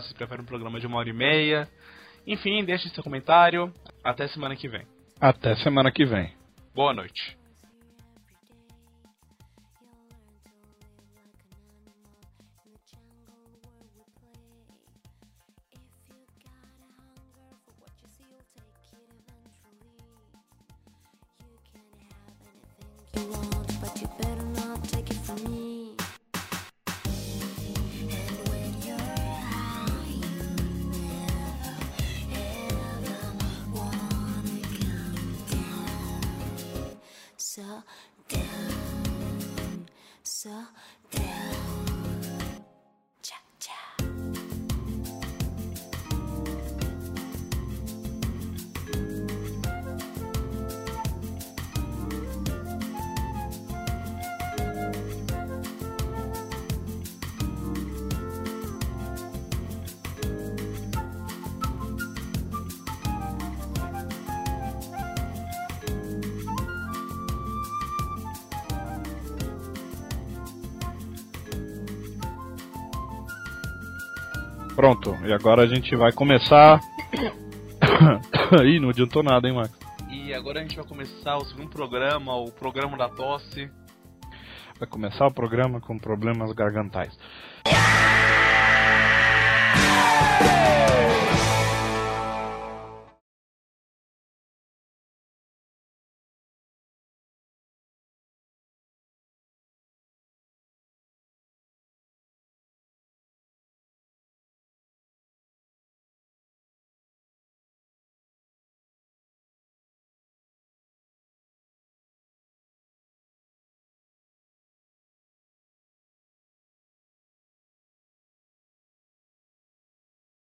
se prefere um programa de uma hora e meia. Enfim, deixe seu comentário. Até semana que vem. Até semana que vem. Boa noite. So down, so down. Pronto, e agora a gente vai começar. Ih, não adiantou nada, hein, Max? E agora a gente vai começar o segundo programa, o programa da tosse. Vai começar o programa com problemas gargantais.